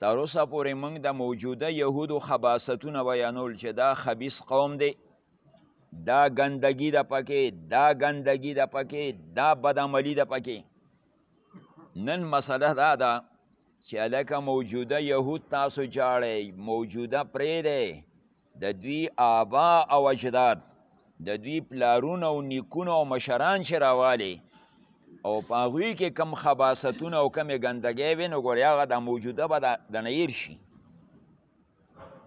تر اوسه پورې موږ د موجوده یهودو خباستونه بیانول چې دا خبیث قوم دی دا ګندګي د پکې دا ګندګي د پکې دا بدعملي د پکې نن مسله دا ده چې الکه موجوده یهود تاسو جاړی موجوده پرې دی د دوی آبا او اجداد د دوی پلارونه او نیکونه او مشران چې راوالی او په هغوی کې کم خباستونه او کمې ګندګۍ وي نو ګورې هغه د موجوده به د نیر شي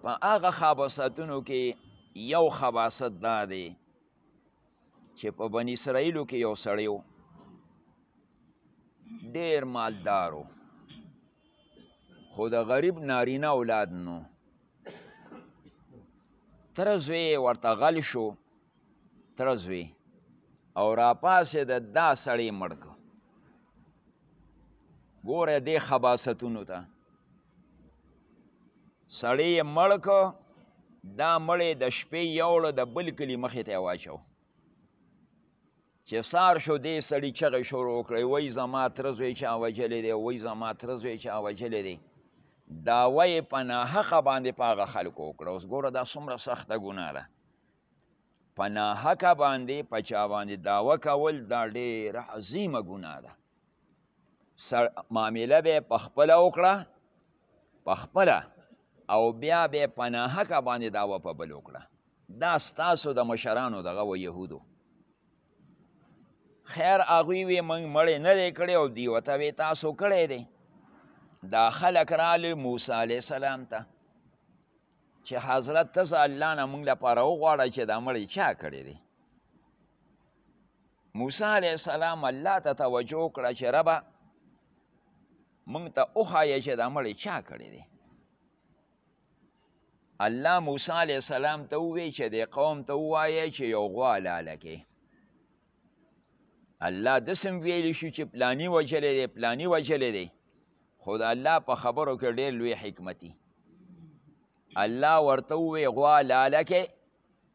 په هغه خباستونو کې یو خباست دا دی چې په بني اسرائیلو کې یو سړی و ډېر مالدار و خو د غریب نارینه اولاد نو تر زوی ورته غل شو تر زوی او را پاسې د دا سړی مړ کو ګوره دې خباستونو ته سړی یې مړ کو دا مړی د شپې یوړو د بل کلي مخې ته یې واچو چې سار شو دې سړي چغې شروع کړې وای زما تره زوی چا وژلی دی وای زما تره زوی چا وژلی دی دعوه یې په ناحقه باندې په هغه خلکو وکړه اوس ګوره دا څومره سخته ګناه ده په ناحقه باندې په چا باندې دعوه کول دا ډېره عظیمه ګناه ده سر معامله به په خپله وکړه په خپله او بیا به په ناحقه باندې دعوه په بل وکړه دا ستاسو د مشرانو دغه و يهودو خیر هغوی وی موږ مړی نه دی کړی او دیو ته وی تاسو کړی دی دا خلک رالی موسی علیه السلام ته چې حضرت ته ځه الله نه موږ لپاره وغواړه چې دا مړی چا کړی دی موسی علیه السلام الله ته توجه کړه چې ربه موږ ته وښایه چې دا مړی چا کړی دی الله موسی علیه السلام ته ووی چې د قوم ته ووایه چې یو غوا حلاله کې الله دسم ویلی شو چې پلانی وجلې دی پلانی وجلې دی خو د الله په خبرو کې ډېر لوی حکمتي الله ورته ووی غوا حلاله کې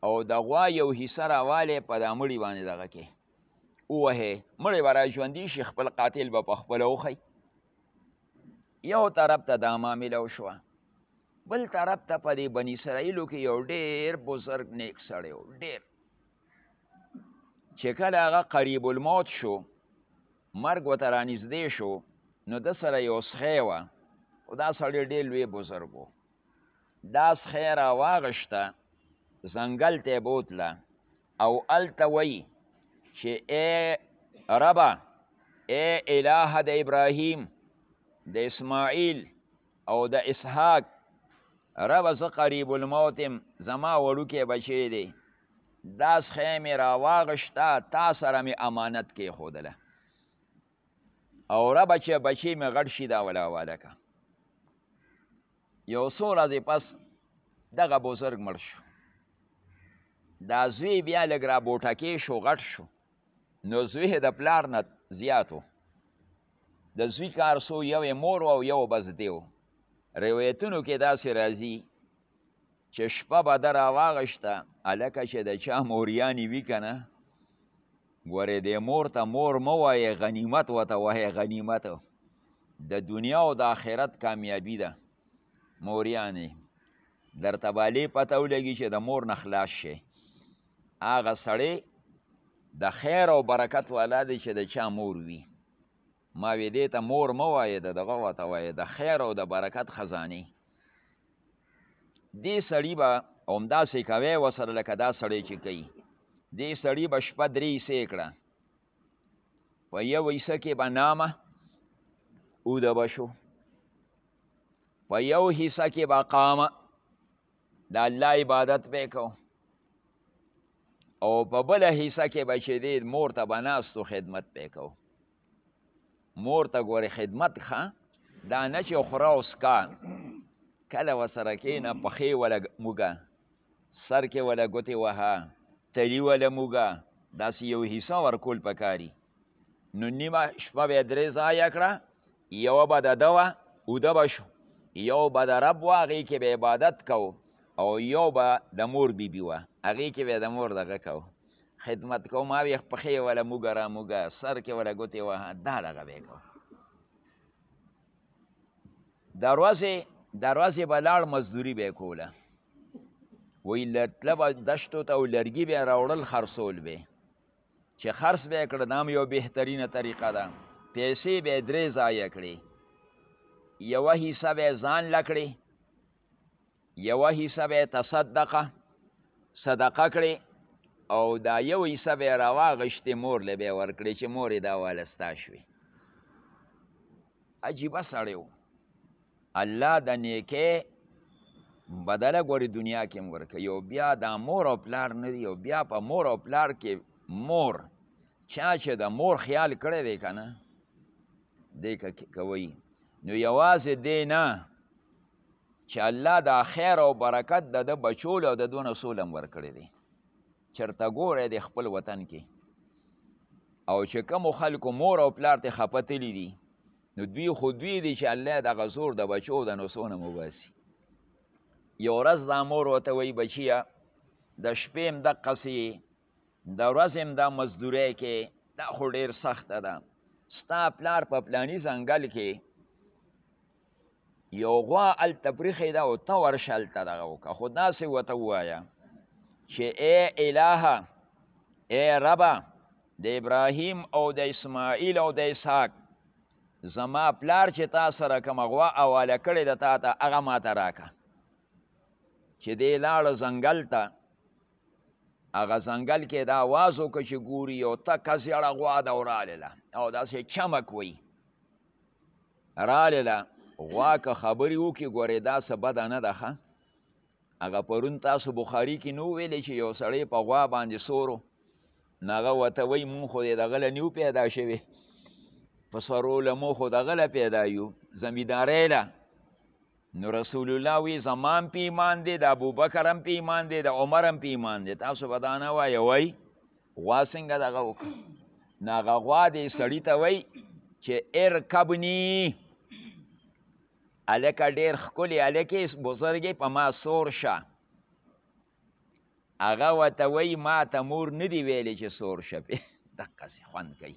او د غوا یو حصه راواله په دا مړي باندې دغه کې ووهې مړی به را ژوندي شي خپل قاتل به په خپله وښي یو طرف ته دا معامله وشوه بل طرف ته په دې بنی اسرائیلو کې یو ډېر بزرګ نیک سړی و ډېر چې کله هغه قریب الموت شو مرګ ورته رانږدې شو نو ده سره یو سخی وه خو دا سړی ډېر لوی بزرګ و دا سخی راواغېسته ځنګل ته یې بوتله او الته وی چې اے ربا اے الہ د ابراهیم د اسماعیل او د اسحاق رب زه قریب الموت زما وړوکی بچی دی دا سخی مې راواغشته تا سره مې امانت کې خودله او رب چې بچی مې غټ شي دا ولا واده که یو څو ورځې پس دغه بزرګ مړ شو دا زوی بیا لږ را بوټکې شو غټ شو نو زوی د پلار نه زیات و د زوی کار سو یو یې مور او یو بس دی و روایتونو کې داسې راځي چې شپه به ده راواغشته هلکه چې د چا موریانې وي که نه ګورې دې مور ته مور مه وایې غنیمت ورته وایې غنیمت د دنیا او د آخرت کامیابي ده موریانې درته به لې پته ولګي چې د مور نه خلاص شي هغه سړی د خیر او برکت والا دی چې د چا مور وي ما وې دې ته مور مه وایې د دغه ورته وایې د خیر او د برکت خزانې دې سړي به همداسې کوی وسره لکه دا سړی چې کوي دې سړي به شپه درې حصې کړه په یو حصه کې به نامه اوده به شو په یو حصه کې به قامه د الله عبادت به کو او په بله حصه کې به چې دی مور ته به ناستو خدمت به کو مور ته ګورې خدمت ښه دا نه چې خوره او سکا کله وسره کېنه پښې وله موږه سر کې وله ګوتې وهه تلي وله موږه داسې یو حصه ورکول پکاري نو نیمه شپه به یې درې ځایه کړه یوه به د ده وه اوده به شو یو به د رب وه هغې کې به عبادت کو او یو به د مور بیبي بی وه هغې کې به د مور دغه کو خدمت کوم او یې پښې وله موږه را موږه سر کې وله ګوتې وهه دا دغه به یې کوه د ورځې د ورځې به لاړ مزدوري به یې کوله وایي تله به دشتو ته او لرګي به یې راوړل خرڅول به چې خرڅ به یې کړه دا هم یو بهترینه طریقه ده پیسې به یې درې ضایع کړې یوه حصه به یې ځان له کړې یوه حصه به تصدقه صدقه کړي او دا یو حصه به راواغشتې مور له به ورکړي چې مور دا والستا شوي عجیبه سړی و الله د نیکه بدله ګوري دنیا کې ورکه یو بیا دا مور او پلار نه دی او بیا په مور او پلار کې مور چا چې د مور خیال کړی دی که نه دی کوي نو یوازې دی نه چې الله دا خیر او برکت د د بچول او د دونه سولم ورکړی دی چرته ګوره د خپل وطن کې او چې کوم خلکو مور او پلار ته خپتلی دي نو دوی خو دوی دي چې الله د غزور د بچو د نسونه مباسي یو ورځ دا مور ورته وایي بچیه د شپې هم دقه سي د ورځې هم دا مزدورۍ کې دا خو ډېر سخته ده ستا پلار په پلاني ځنګل کې یو غوا هلته پریښې ده او ته ورشه هلته دغه وکړه خو داسې ورته ووایه چې ای الهه ای ربه د ابراهیم او د اسماعیل او د اسحاق زما پلار چې تا سره کومه غوا حواله کړې ده تا ته هغه ماته راکړه چې دی لاړه ځنګل ته هغه ځنګل کې دا آواز وکړه چې ګوري یو تکه زیړه غوا ده ورالله او داسې چمک وایي رالی لا غوا که خبرې وکړي ګورې دا څه بده نه ده ښه هغه پرون تاسو بخاري کې نو ویلې چې یو سړی په غوا باندې سورو نو هغه ورته وایي مونږ خو د هغه له نیو پیدا شوی په سرو له مو خو د هغه له پیدا یو زمیندارۍ له نو رسول الله وی زمان په ایمان دی د ابوبکر هم په ایمان دی د عمر هم په ایمان دی تاسو به دا نه وایه وای غوا څنګه دغه وکړه نو هغه غوا دی سړي ته وای چې ارکبني هلکه ډېر ښکلی هلکې بزرګې په ما سور شه هغه وته وی ما ته مور ندی ویلې چې سور شپې دقه سي خوند کوي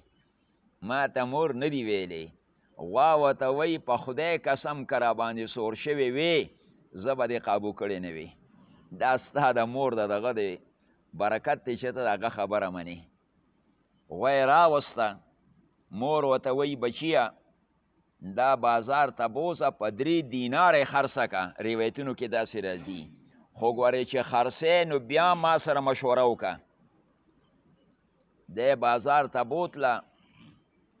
ما ته مور ندی ویلې غوا وته وی په خدای قسم کرا باندې سور شوی وی زه به دې قابو کړی نه وي دا ستا د مور د دغه دی برکت دی چې ته د هغه خبره منې غوی راوسته مور ورته وایي بچیه دا بازار ته بوزه په درې دیناره خرڅه که روایتونو کې داسې راځي خو ګورې چې خرڅې نو بیا ما سره مشوره وکړه دی بازار ته بوتله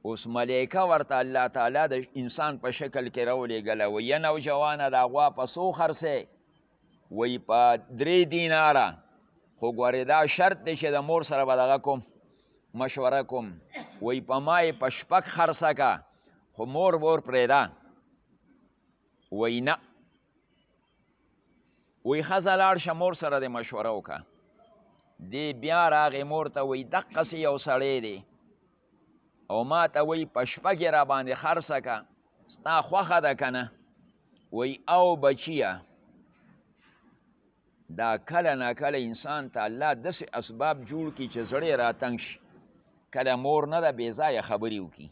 اوس ملیکه ورته الله تعالی د انسان په شکل کې راولېږله ویه نوجوانه د غوا په څو خرڅې وی په درې دیناره خو ګورې دا شرط دی چې د مور سره به دغه کوم مشوره کوم وی په ما یې په شپږ خرڅه کا خو مور ور پرېږده وی نه وی ښځه لاړ شه مور سره د مشوره وکړه دی بیا راغې مور ته وی دقسې یو سړی دی او ما ته وی په شپه کې را باندې خرڅه کا ستا خوخه ده کنه وی او بچیا دا کله نا کله انسان ته الله داسې اسباب جوړ کی چې زړه را تنګ شي کله مور نه ده بې ځایه خبرې وکړي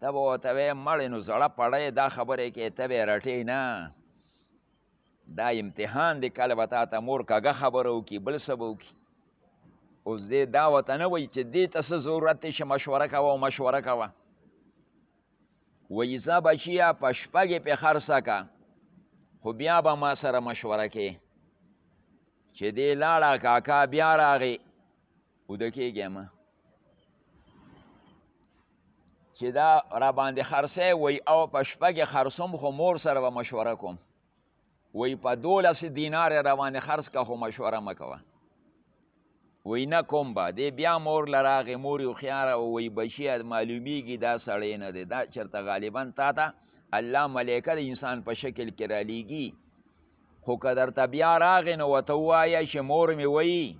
ته به ورته وایې مړې نو زړه پړی دا خبرې کې ته به یې رټې نه دا امتحان دی کله به تا ته مور کږه خبره وکړي بل څه به وکړي اوس دې دا ورته نه وایي چې دې ته څه ضرورت دی چې مشوره کوه او مشوره کوه وایي ځه بچیه په شپږ یې پې خرڅه که خو بیا به ما سره مشوره کې چې دې لاړه کاکا بیا راغې اوده کېږی ما چې دا را باندې خرڅی وایي او په شپږ یې خرڅوم خو مور سره به مشوره کوم وی په دولس دینار روانه خرڅ کا خو مشوره مکوه وی نه کوم با دی بیا مور لراغه مور یو خيار او وی بچی معلومیږي دا سړی نه دی دا چرته غالبا تا ته الله ملائکه د انسان په شکل کې را لیږي خو که درته بیا راغې نو ورته ووایه چې مور مې وایي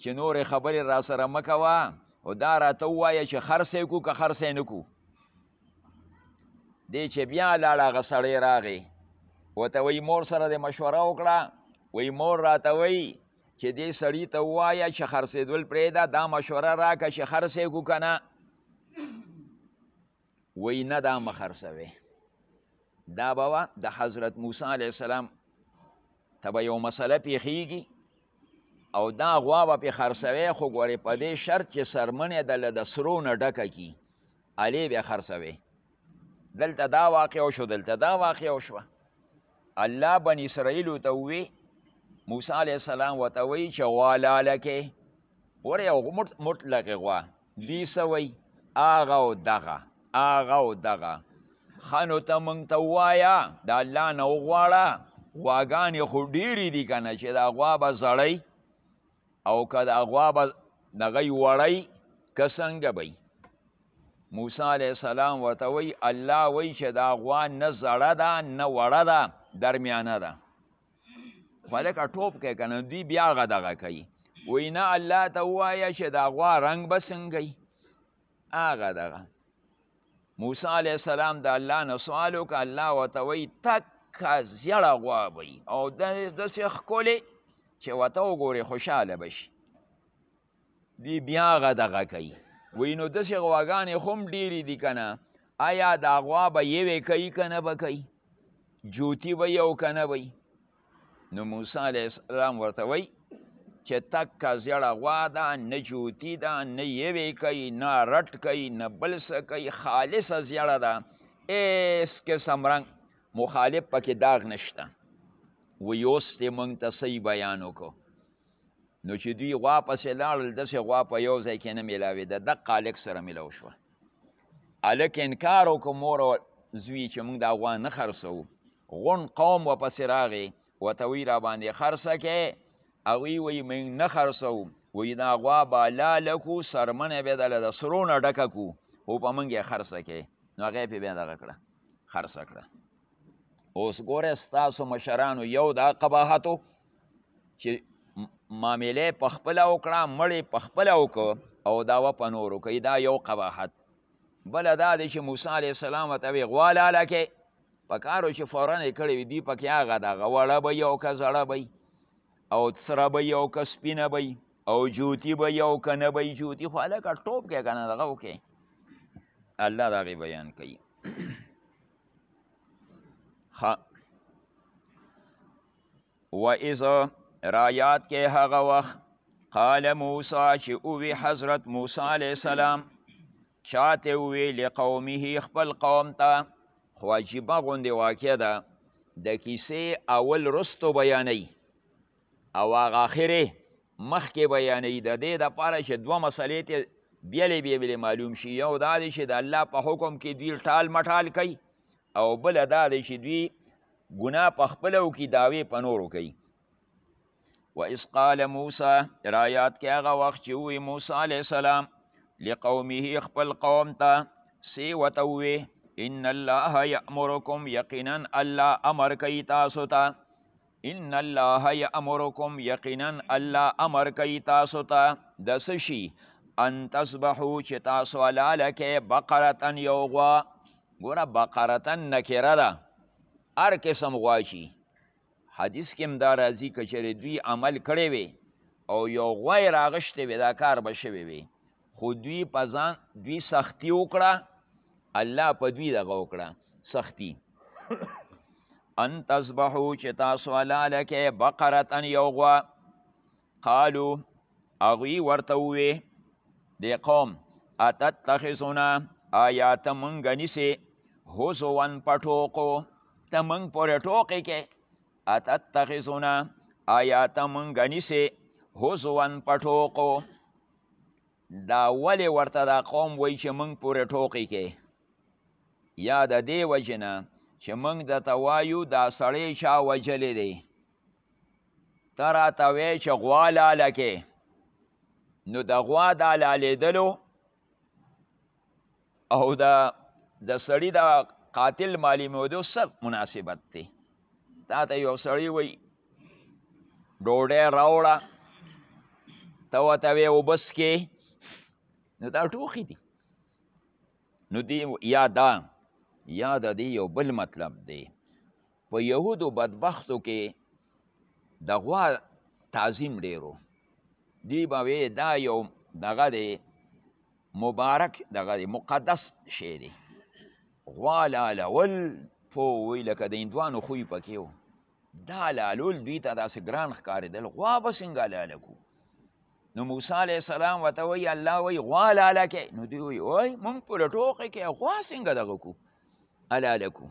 چې نورې خبرې را سره مه کوه او دا راته ووایه چې خرڅ یې کړو که خرڅ یې نه کړو دی چې بیا لاړ هغه سړی راغی ورته وایي مور سره د مشوره وکړه وایي مور راته وایي چې دې سړي ته ووایه چې خرڅېدل پرېږده دا مشوره راکړه چې خرڅې کړو که نه وایي نه دا مه خرڅوې دا به وه د حضرت موسی علیه السلام ته به یو مسله پېښېږي او دا غوا به پې خرڅوې خو ګورې په دې شرط چې سرمنې دله د سرو نه ډکه کي الې بیا خرڅوي دلته دا واقع او شو دلته دا واقع او شو الله بن اسرائیل ته وی موسی علی السلام وته وی چې غوالاله کې ور یو مطلق غوا دی سوی اغه او دغه اغه او دغه خانو ته مونږ ته وایا د الله نه وغواړه غواګانې خو ډیری دي کنه چې دا غوا به زړی او که د غوا به دغه وړی که څنګه به موسی علیه السلام ورته وایي الله وایي چې دا غوا نه زړه ده نه وړه ده درمیانه ده خو هلکه ټوپ کوي که نه دوی بیا هغه دغه کوي وایي نه الله ته ووایه چې دا غوا رنګ به څنګه هغه دغه موسی علیه السلام د الله نه سوال وکړه الله ورته وایي تکه زیړه غوا به او داسې ښکلې چې ورته وګورې خوشحاله به شي دی بیا هغه دغه کوي وایي نو داسې غواګانې خو هم ډېرې دي که نه آیا دا غوا به یوې کوي که نه به کوي جوتي به یې او که نه به نو موسی علیه السلام ورته وی چې تک زیړه غوا ده نه جوتی ده نه یوې کوي نه رټ کوي نه بل څه کوي خالصه زیړه ده هېڅ قسم رنګ مخالف پکې داغ نشته وی اوس دې موږ ته صحیح بیان وکړو نو چې دوی غوا پسې لاړل داسې غوا په یو ځای کې نه میلاوېده دقه هلک سره میلاو شوه هلک انکار وکړو مور زوی چې موږ دا غوا نه خرڅوو غون قوم و پسې راغی وته وی را باندې خرڅه کې هغوی وی موږ نه خرڅوو وی دا غوا به لاله کو څرمنه به دله د سرو نه ډکه کو او په موږ یې خرڅه کې نو هغه پې بیا دغه کړه خرڅه کړه اوس ګوره ستاسو مشرانو یو دا قباحت و چې معامله په خپله وکړه مړې په خپله وکړه او دعوه په نورو کوي دا یو قباحت بله دا دی چې موسی علیه السلام ورته وایي غوا لاله کې په کارو چې فورا یې کړی وي دوی پکې هغه د هغه وړه به یو که زړه به او سره به یو که سپینه به او جوتی به یو که نه به جوتی خو هلکه ټوپ کې که نه دغه وکړي الله د هغې بیان کوي و از رایات کې هغه وخت قال موسی چې اوی حضرت موسی علیه السلام چاته وی لقومه خپل قوم ته خو عجیبه غوندې واقع ده د کیسې اول رستو بیانوي او هغه اخر یې مخکې بیانوي د دې دپاره چې دوه مسلې ته بیلې بیلې معلوم شي یو دا دی چې د الله په حکم کې دوی ټال مټال کوي او بله دا دی چې دوی ګناه په خپله وکړي دعوې په نورو کوي و اس قال موسی رایات کې هغه وخت چې وی موسی علی السلام لقومه خپل قوم ته سی وتوي ان الله یامرکم یقینا الله امر کوي تاسو ته ان الله یامرکم یقینا الله امر کوي تاسو ته د سشي ان تسبحو چې تاسو لاله کې بقرتن یو غوا ګوره بقرتن نکره ده هر قسم غوا شي حدیث کې هم دا راځي که چېرې دوی عمل کړی وي او یو غوا یې راغشتې وي دا کار به شوی وي خو دوی په ځان دوی سختی وکړه الله په دوی دغه وکړه سختی ان تذبحو چې تاسو حلاله کې بقرتن یو غوا قالو هغوی ورته ووې دې قوم اتتخذنا آیا ته مونږ نیسې هزوان په ټوقو ته مونږ پورې ټوقې کې اتتخذنا آیا ته مونږ نیسې هزوان په ټوقو دا ولې ورته دا قوم وای چې مونږ پورې ټوقې کې یا د دې وجنه چې مونږ د توایو دا سړی چا وجلې دی ته راته وې چې غوا لاله کې نو د غوا دا لالیدلو او د د سړی د قاتل معلومېدو څه مناسبت دی تا ته یو سړی وایي ډوډۍ راوړه ته ورته وې اوبه څکې نو دا ټوخي دي نو دی یا دا یا د دې یو بل مطلب دی په يهودو بدبختو کې د غوا تعظیم ډیرو دی به وی دا یو دغه دی مبارک دغه دی مقدس شی دی غوا لالول پو وی لکه د هندوانو خوی پکې و دا لالول دوی ته داسې ګران ښکارېدل غوا به څنګه لاله کو نو موسی علیه السلام ورته وایي الله وایي غوا لاله کې نو دوی وایي وایي مونږ په لټوقې کې غوا څنګه دغه کو الاله کو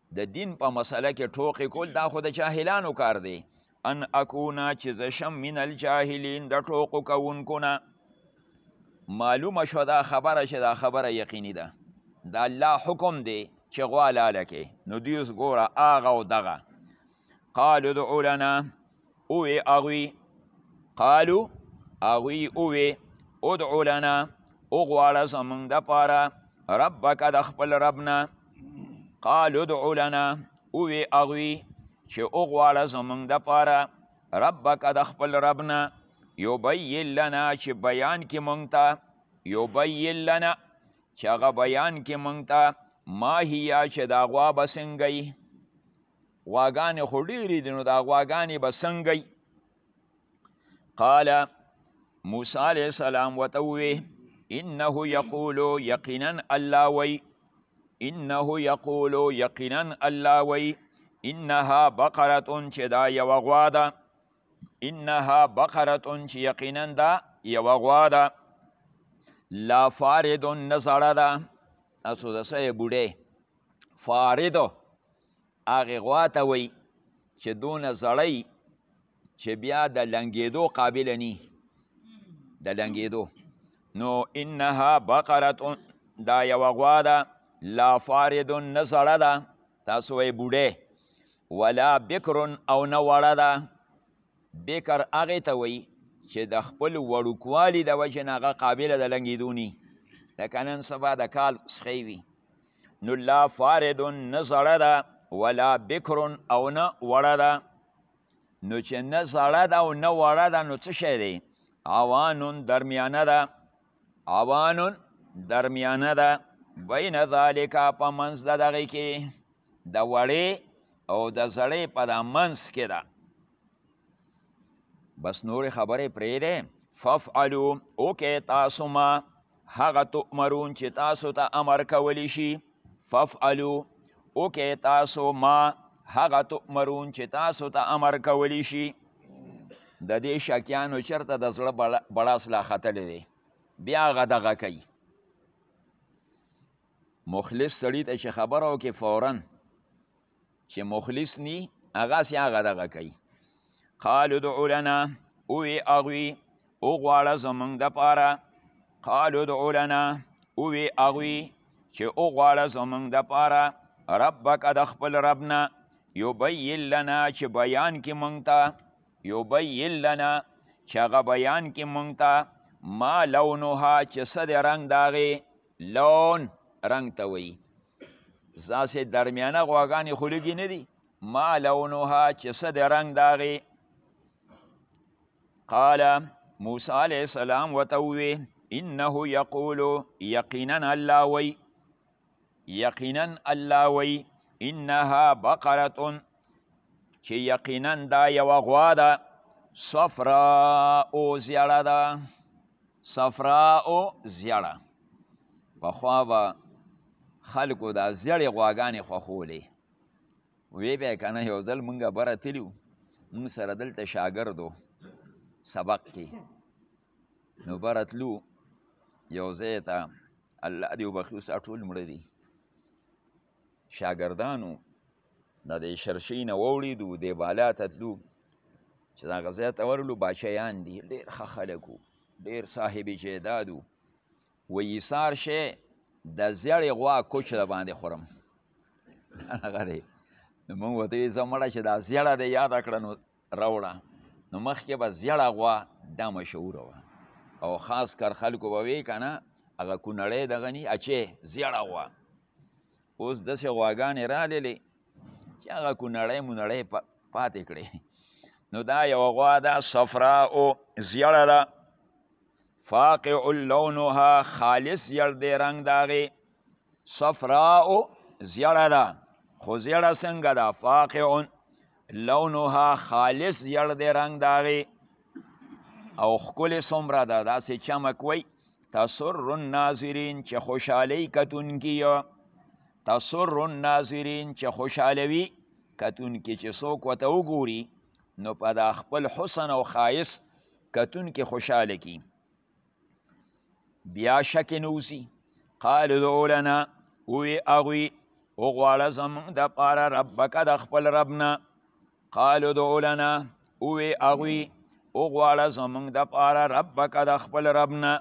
د دین په مسله کې ټوقې کول دا خو د جاهلانو کار دی ان اکونا چې زه شم من الجاهلین د ټوقو کوونکو نه معلومه شوه دا خبره چې دا خبره یقیني ده د الله حکم دی چې غوا لاله کې نو دوی اوس ګوره هغه او دغه قالو ادعو لنا اوی اغوی قالو اغوی اوی ادعو لنا اغواړه زمونږ د پاره ربک د خپل ربنا قالو ادعو لنا اوی اغوی چې اغواړه زمونږ د پاره ربک د خپل ربنا یبین لنا چې بیان کې مونږ ته یبین لنا چې هغه بیان کې مونږ ته ما هیا چې دا غوا بسنګي غواګانې خو ډېرې دي نو دا غواګانې به څنګه قال موسی علیه السلام ورته ووې انه یقول یقینا الله وی انه یقول یقینا الله وی انها بقره چې دا یوه غوا ده انها بقره چې یقینا دا یوه غوا ده لا فارد نه زړه ده تاسو د څه بوډۍ فاردو هغې غوا ته وایي چې دونه زړه یي چې بیا د لنګېدو قابله نی د لنګېدو نو انها بقرت دا یوه غوا ده لا فارد نه زړه ده تاسو وایي بوډی ولا بکر او نه وړه ده بکر هغې ته وایي چې د خپل وړوکوالي د وجې نه هغه قابله د لنګېدو نی لکه نن سبا د کال سخی وي نو لا فارد نه زړه ده ولا بکر او نه وړه ده نو چې نه زړه ده او نه وړه ده نو څه شی دی عوانون درمیانه ده عوانون درمیانه ده بین ذالک په منځ د دغې کې د وړې او د زړې په د منځ کې ده بس نورې خبرې پرې دی ففعلو اوکې تاسو ما هغه تؤمرون چې تاسو ته تا امر کولی شي ففعلو اوکه تاسو ما هغه تؤمرون چې تاسو ته تا امر کولی شي د دې شکیانو چرته د زړه بړاس لا ختلی دی بیا هغه دغه کوي مخلص سړي ته چې خبره وکړي فورا چې مخلص نی هغه سي هغه دغه کوي قالو دعو لنا اوی اغوی او غواړه زمونږ د پاره قالو دعو لنا اوی اغوی چې او غواړه زمونږ د پاره ربک د خپل ربنا یبین لنا چې بیان کې مونږ ته یبین لنا چې هغه بیان کې مونږ ته ما لونها چې څه د رنګ داغې لون رنګ ته وایي ځاسې درمیانه غواګانې خو لږې نه دي ما لونها چې څه د رنګ د هغې قال موسی علیه السلام ورته ووې انه یقول یقینا الله وی یقینا الله وی انها بقره چې یقینا دا یوه غوا ده صفراء زیړه ده صفراء زیړه پخوا به خلکو دا زیړې غواګانې خوښولې وی به که نه یو ځل مونږ بره تلي وو مونږ سره دلته شاګردو سبق کې نو بره تلو یو ځای ته الله دې وبخښي اوس ټول مړه دي شاګردانو دا د شرشي نه وړېدو د بالا ته تلو چې دا غزا ته ورلو باچیان دي ډېر ښه خلک وو ډېر صاحب جیداد وو وایي ایثار شی د زیړې غوا کوچ د باندې خورم هغه دی نو موږ ورته وایي زه مړه چې دا زیړه دی یاده کړه نو راوړه نو مخکې به زیړه غوا دا مشهوره وه او خاص کر خلکو به وی که نه هغه کونړی دغه نی اچې زیړه غوا اوس داسې غواګانې راللې چې هغه کونړی مونړی پاتې کړې نو دا یوه غوا ده صفرا او زیړه ده فاقع لونها خالص زیړ دی رنګ د هغې صفرا او زیړه ده خو زیړه څنګه ده فاقع لونها خالص زیړ دی رنګ د هغې او ښکلې څومره ده داسې چمک وی تسر الناظرین چې خوشحالی کتونکي تسر الناظرین چې خوشحالوي کتونکي چې څوک وته وګوري نو په دا خپل حسن او خایس کتونکي خوشحاله کی بیا شک نوسی قال دولنا وی اغوی او غواړه زمونږ د پاره ربک د خپل ربنا قالو دعو لنا اوی اغوی اغواړه زمونږ د پاره ربک د خپل ربنا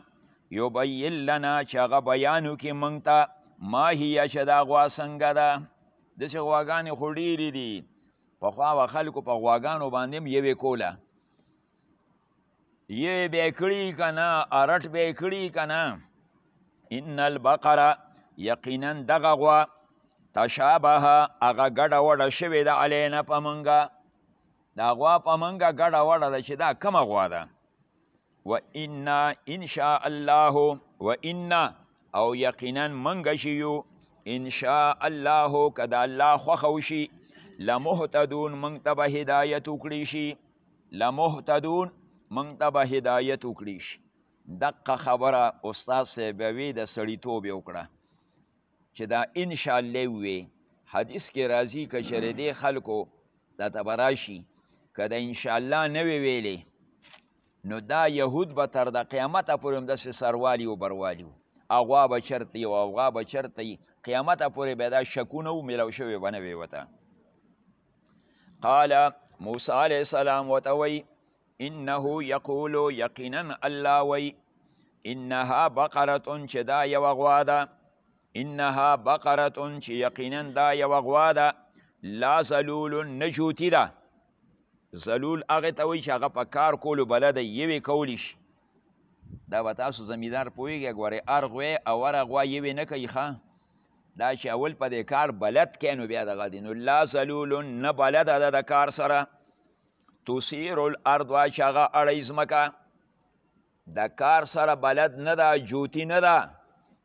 یبین لنا چې هغه بیانو کې مونږ ته ما هي چې دا غوا څنګه ده داسې غواګانې خو ډېرې دي پخوا به خلکو په غواګانو باندې هم یوې کوله یې به کړی کنه ارټ به کړی کنه ان البقره یقینا دغه غوا تشابه هغه ګډه وډه شوې ده علینا په منګه دا غوا په منګه ګډه وډه ده چې دا کومه غوا ده و انا ان شاء الله و انا او یقینا منګه شي یو ان شاء الله کدا الله خوښ وشي لمهتدون منګ ته به هدایت وکړي شي لمهتدون مونږ ته به هدایت وکړي شي دقه خبره استاد صاحب وی د سړیتوب یې وکړه چې دا ان شاء الله وی حدیث کې راځي که چېرې دې خلکو دا ته به راشي که د ان شاء الله نه وی ویلې نو دا یهود به تر د قیامته پورې همداسې سروالي او بروالي وو هغوا به چېرته یي او هغوا به چېرته یي قیامته پورې به دا شکونه وو میلاو شوی به نه وی ورته قال موسی علیه السلام وتوي انه یقول یقینا الله وی انها بقره چې دا یو غوا ده انها بقره چې یقینا دا یو غوا ده لا زلول نجوتی ده زلول هغه ته وی چې هغه په کار کولو بلد یوې کولی شي دا به تاسو زمیندار پوهېږئ ګورئ هر غوی او هره غوا یوې نه کوي ښه دا چې اول په دې کار بلد کړي نو بیا دغه دي نو لا ذلول نه بلده ده د کار سره تثیر الارض چې هغه اړوي ځمکه د کار سره بلد نه ده جوتي نه ده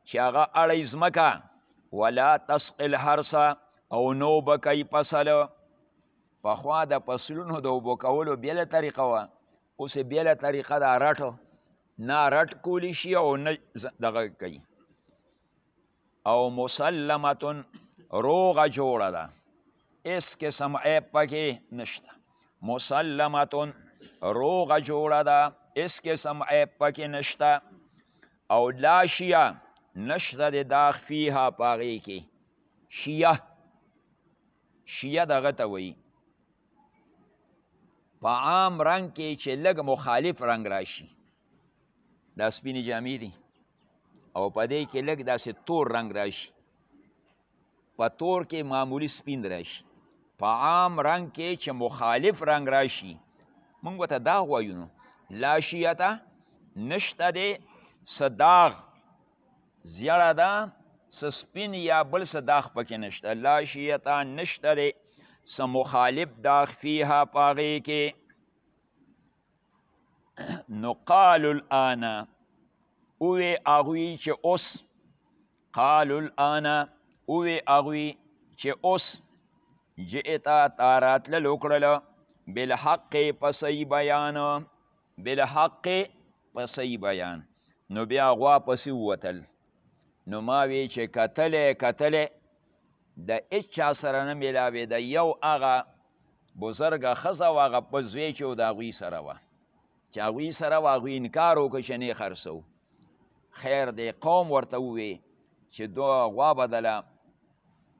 چې هغه اړوي ځمکه ولا تسقي الحرث او نو به کوي فصل پخوا د فصلونو د اوبه کولو بېله طریقه وه اوس بیله طریقه دا رټ نه رټ کولی شي او نه دغه کوي او مسلمتون روغه جوړه ده اس قسم عیب پکې نشته مسلمتون روغه جوړه ده اس قسم عیب پکې نشته او لا شیعه نشته د داغ فیها پاغې کې شیعه شیعه دغه ته وایي په عام رنګ کې چې لږ مخالف رنګ راشي دا سپینې جامې دي او په دې کې لږ داسې تور رنګ راشي په تور کې معمولی سپین راشي په عام رنګ کې چې مخالف رنګ راشي موږ ته دا وایو نو لاشیته نشته دی صداغ زیړه ده څه سپین یا بل څه داغ پکې نشته لا شیطه نشته دی څه مخالف داغ فیها په هغې کې نو قالو الان اوې هغوی چې اوس قالو الان اوې هغوی چې اوس جئتا تا راتلل وکړله بالحق په صحیح بیان بالحق په صحیح بیان نو بیا غوا پسې ووتل نو ما وی چې کتلې کتلې د اچا سره نه ملاوي د یو هغه بزرګ خزه واغه په زوی چې د غوی سره و چې غوی سره واغوی انکار وکړ چې نه خرڅو خیر دی قوم ورته وی چې دوه غوا بدله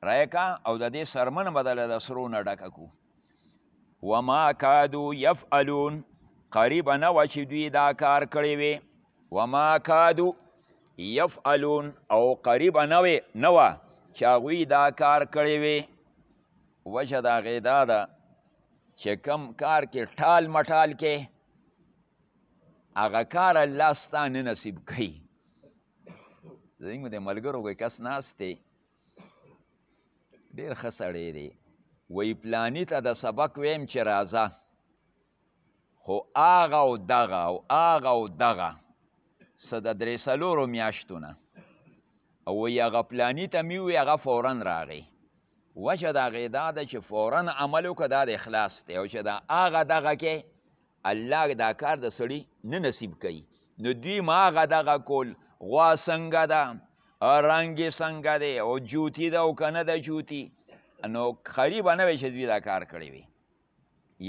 راکا او د دې سرمن بدله د سرو نه ډکه کو وما کادو یفعلون قریب نه و چې دوی دا کار کړی وي وما کادو یفعلون او قریب نه وي نه و چې هغوی دا کار کړی وي وجه د هغې دا ده چې کم کار کې ټال مټال کې هغه کار الله ستا نه نصیب کوي زموږ د ملګرو کوی کس ناست دی ډیر ښه سړی دی وی پلانی ته د سبق ویم چې راځه خو آغا او دغه او آغا او دغه څه د درې څلورو میاشتو نه او وی هغه پلانی ته مې ووی هغه فورا راغی وجه د هغې دا ده چې فورا عمل وکړه دا د اخلاص دی او چې دا آغا دغه کې الله دا کار د سړي نه نصیب کوي نو دوی ما هغه دغه کول غوا څنګه ده رنګ یې څنګه دی او جوتي ده او که نه ده جوتي نو خري به نه وي چې دوی دا کار کړی وي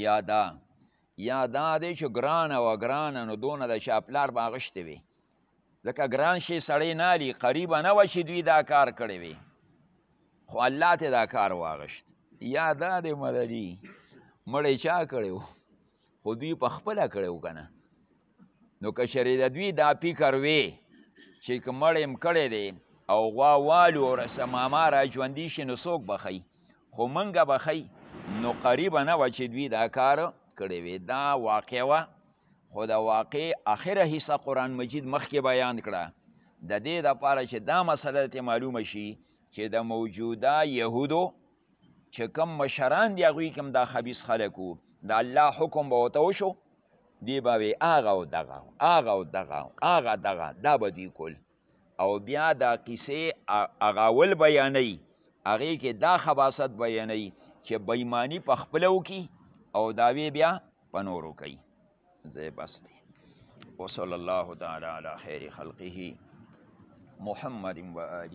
یا دا یا دا دی چې ګرانه وه ګرانه نو دونه د چا پلار به هغه شته وي ځکه ګران شي سړی نه علي قریبه نه وه چې دوی دا کار کړی وي خو الله ته دا کار واغشت یا دا دی مددي مړی چا کړی و خو دوی په خپله کړی و که نه نو که چېرې د دوی دا فکر وی چې که مړی م کړی دی او غوا والو او رسماما را ژوندي شي نو څوک بخی خو منګه بخی نو قریبه نه وه چې دوی دا کار کړی وي دا واقع وه خو د واقع اخره حصه قرآن مجید مخکې بیان کړه د دې لپاره چې دا مسله ته معلومه شي چې د موجوده یهودو چې کوم مشران دی هغوی کوم دا خبیث خلک وو د الله حکم به ورته وشو دی به وي هغه او دغه هغه او دغه هغه دغه دا به دوی کول او بیا دا قصې اغاول بیانوي هغې کې دا خباست بیانوي چې بېماني په خپله وکړي او دعوې بیا په نورو کوي ځای بس دی وصلی الله تعالی علی خیر خلقه محمد و آله